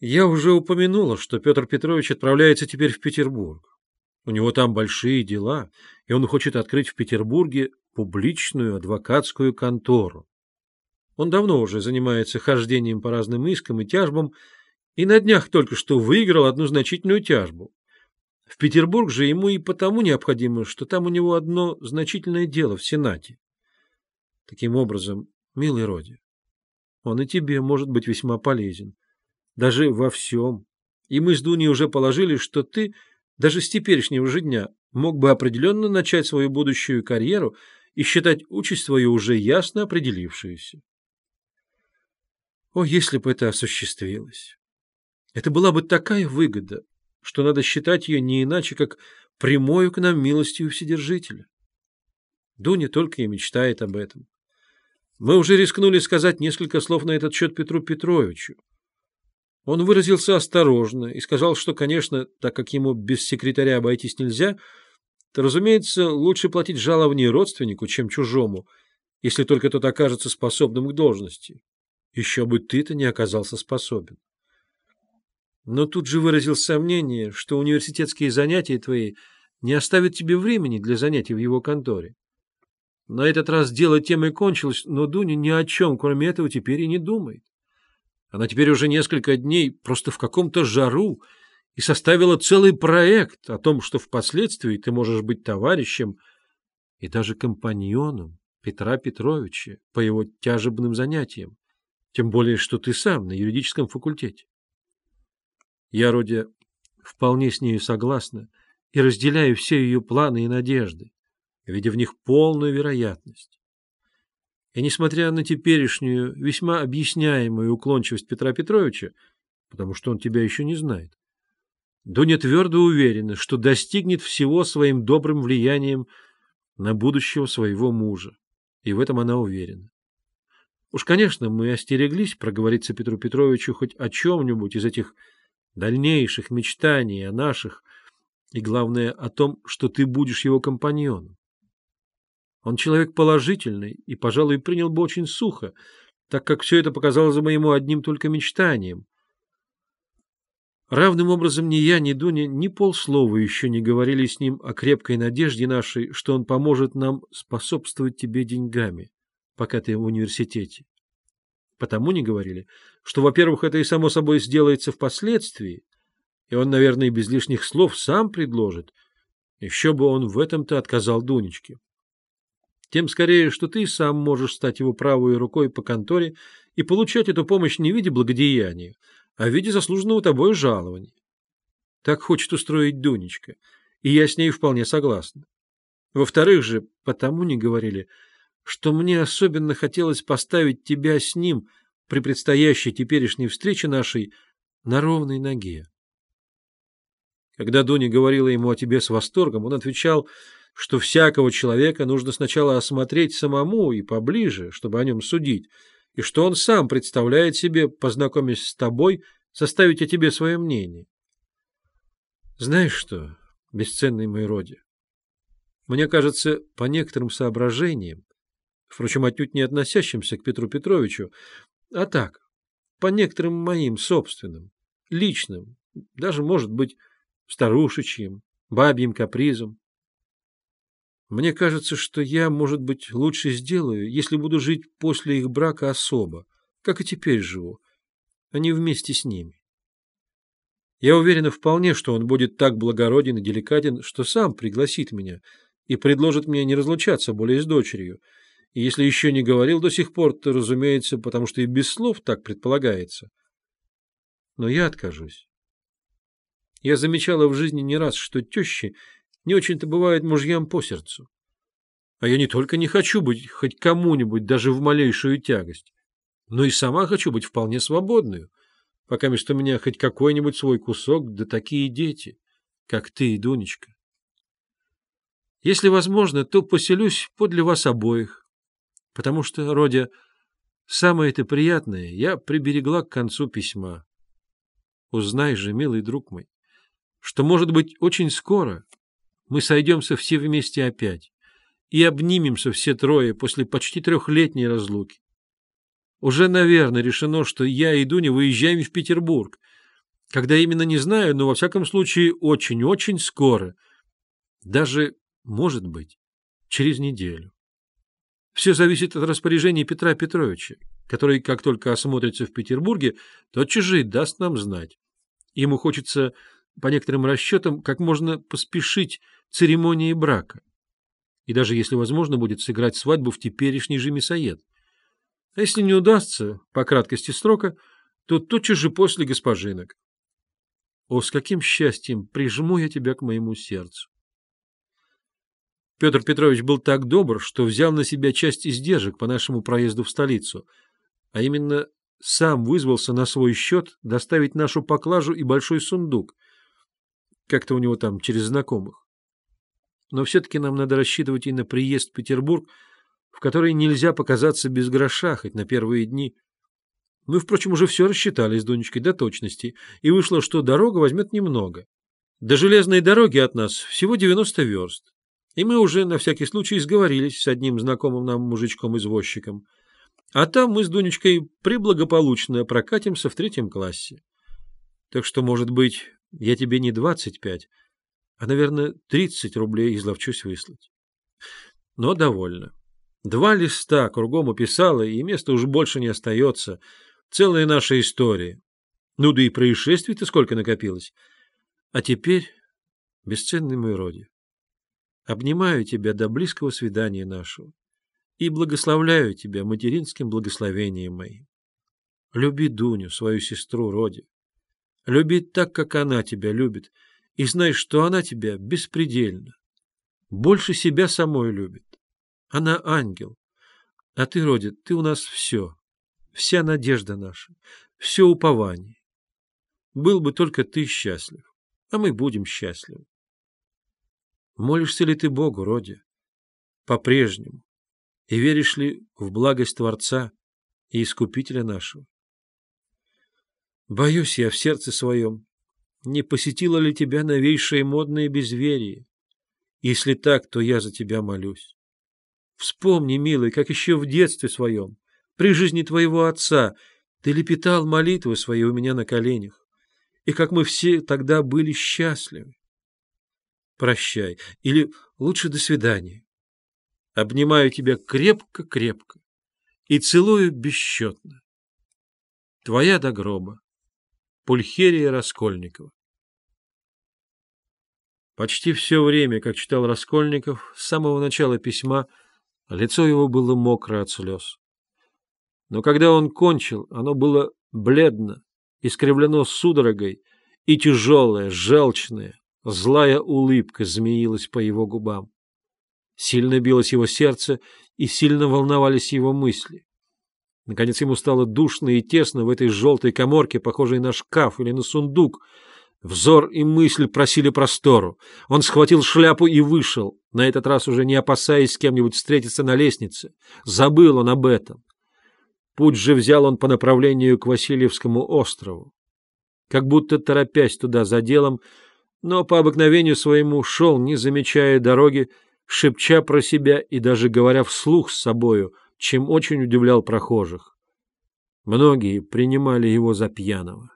Я уже упомянула, что Петр Петрович отправляется теперь в Петербург. У него там большие дела, и он хочет открыть в Петербурге публичную адвокатскую контору. Он давно уже занимается хождением по разным искам и тяжбам, и на днях только что выиграл одну значительную тяжбу. В Петербург же ему и потому необходимо, что там у него одно значительное дело в Сенате. Таким образом, милый Роди, он и тебе может быть весьма полезен даже во всем. И мы с Дуней уже положили, что ты даже с теперешнего же дня мог бы определенно начать свою будущую карьеру и считать участь свою уже ясно определившуюся. О, если бы это осуществилось! Это была бы такая выгода, что надо считать ее не иначе, как прямою к нам милостью Вседержителя. Дуня только и мечтает об этом. Мы уже рискнули сказать несколько слов на этот счет Петру Петровичу. Он выразился осторожно и сказал, что, конечно, так как ему без секретаря обойтись нельзя, то, разумеется, лучше платить жалование родственнику, чем чужому, если только тот окажется способным к должности. Еще бы ты-то не оказался способен. Но тут же выразил сомнение, что университетские занятия твои не оставят тебе времени для занятий в его конторе. На этот раз дело тем и кончилось, но Дуня ни о чем, кроме этого, теперь и не думает. Она теперь уже несколько дней просто в каком-то жару и составила целый проект о том, что впоследствии ты можешь быть товарищем и даже компаньоном Петра Петровича по его тяжебным занятиям, тем более, что ты сам на юридическом факультете. Я, Родя, вполне с нею согласна и разделяю все ее планы и надежды, видя в них полную вероятность. И несмотря на теперешнюю, весьма объясняемую уклончивость Петра Петровича, потому что он тебя еще не знает, Дуня твердо уверена, что достигнет всего своим добрым влиянием на будущего своего мужа. И в этом она уверена. Уж, конечно, мы остереглись проговориться Петру Петровичу хоть о чем-нибудь из этих дальнейших мечтаний о наших, и, главное, о том, что ты будешь его компаньоном. Он человек положительный и, пожалуй, принял бы очень сухо, так как все это показалось бы ему одним только мечтанием. Равным образом ни я, ни Дуня ни полслова еще не говорили с ним о крепкой надежде нашей, что он поможет нам способствовать тебе деньгами, пока ты в университете. Потому не говорили, что, во-первых, это и само собой сделается впоследствии, и он, наверное, без лишних слов сам предложит. Еще бы он в этом-то отказал Дунечке тем скорее, что ты сам можешь стать его правой рукой по конторе и получать эту помощь не в виде благодеяния, а в виде заслуженного тобой жалования. Так хочет устроить Дунечка, и я с ней вполне согласна. Во-вторых же, потому не говорили, что мне особенно хотелось поставить тебя с ним при предстоящей теперешней встрече нашей на ровной ноге. Когда Дуня говорила ему о тебе с восторгом, он отвечал — что всякого человека нужно сначала осмотреть самому и поближе, чтобы о нем судить, и что он сам представляет себе, познакомясь с тобой, составить о тебе свое мнение. Знаешь что, бесценный мой роди, мне кажется, по некоторым соображениям, впрочем, отнюдь не относящимся к Петру Петровичу, а так, по некоторым моим собственным, личным, даже, может быть, старушечьим, бабьим капризом, мне кажется, что я, может быть, лучше сделаю, если буду жить после их брака особо, как и теперь живу, а не вместе с ними. Я уверена вполне, что он будет так благороден и деликатен, что сам пригласит меня и предложит мне не разлучаться более с дочерью. И если еще не говорил до сих пор, то, разумеется, потому что и без слов так предполагается. Но я откажусь. Я замечала в жизни не раз, что тещи не очень-то бывает мужьям по сердцу. А я не только не хочу быть хоть кому-нибудь даже в малейшую тягость, но и сама хочу быть вполне свободную, пока между меня хоть какой-нибудь свой кусок, да такие дети, как ты и Дунечка. Если возможно, то поселюсь подле вас обоих, потому что, Родя, самое это приятное я приберегла к концу письма. Узнай же, милый друг мой, что, может быть, очень скоро мы сойдемся все вместе опять и обнимемся все трое после почти трехлетней разлуки. Уже, наверное, решено, что я и Дуня выезжаем в Петербург, Когда именно, не знаю, но во всяком случае очень-очень скоро. Даже, может быть, через неделю. Все зависит от распоряжений Петра Петровича, который, как только осмотрится в Петербурге, тотчас же и даст нам знать. Ему хочется, по некоторым расчетам, как можно поспешить церемонии брака. И даже если возможно будет сыграть свадьбу в теперешний же мясоед. А если не удастся, по краткости срока, то тотчас же после госпожинок. О, с каким счастьем прижму я тебя к моему сердцу! Петр Петрович был так добр, что взял на себя часть издержек по нашему проезду в столицу, а именно сам вызвался на свой счет доставить нашу поклажу и большой сундук. Как-то у него там через знакомых. Но все-таки нам надо рассчитывать и на приезд в Петербург, в который нельзя показаться без гроша, хоть на первые дни. Мы, впрочем, уже все рассчитали с Дунечкой до точности, и вышло, что дорога возьмет немного. До железной дороги от нас всего 90 верст. И мы уже на всякий случай сговорились с одним знакомым нам мужичком-извозчиком. А там мы с Дунечкой приблагополучно прокатимся в третьем классе. Так что, может быть, я тебе не двадцать пять, а, наверное, тридцать рублей изловчусь выслать. Но довольно. Два листа кругом уписала, и места уж больше не остается. Целая наша история. Ну да и происшествий-то сколько накопилось. А теперь, бесценный мой роди, Обнимаю тебя до близкого свидания нашего и благословляю тебя материнским благословением моим. Люби Дуню, свою сестру Роди. Люби так, как она тебя любит, и знай, что она тебя беспредельно. Больше себя самой любит. Она ангел. А ты, Роди, ты у нас все. Вся надежда наша, все упование. Был бы только ты счастлив, а мы будем счастливы. Молишься ли ты Богу, Роди? По-прежнему. И веришь ли в благость Творца и Искупителя нашего? Боюсь я в сердце своем, не посетило ли тебя новейшее модное безверие? Если так, то я за тебя молюсь. Вспомни, милый, как еще в детстве своем, при жизни твоего отца, ты лепетал молитвы свои у меня на коленях, и как мы все тогда были счастливы прощай, или лучше до свидания. Обнимаю тебя крепко-крепко и целую бесчетно. Твоя до гроба. Пульхерия Раскольникова. Почти все время, как читал Раскольников, с самого начала письма лицо его было мокро от слез. Но когда он кончил, оно было бледно, искривлено судорогой и тяжелое, желчное, Злая улыбка змеилась по его губам. Сильно билось его сердце, и сильно волновались его мысли. Наконец ему стало душно и тесно в этой желтой коморке, похожей на шкаф или на сундук. Взор и мысль просили простору. Он схватил шляпу и вышел, на этот раз уже не опасаясь с кем-нибудь встретиться на лестнице. Забыл он об этом. Путь же взял он по направлению к Васильевскому острову. Как будто торопясь туда за делом, но по обыкновению своему шел, не замечая дороги, шепча про себя и даже говоря вслух с собою, чем очень удивлял прохожих. Многие принимали его за пьяного.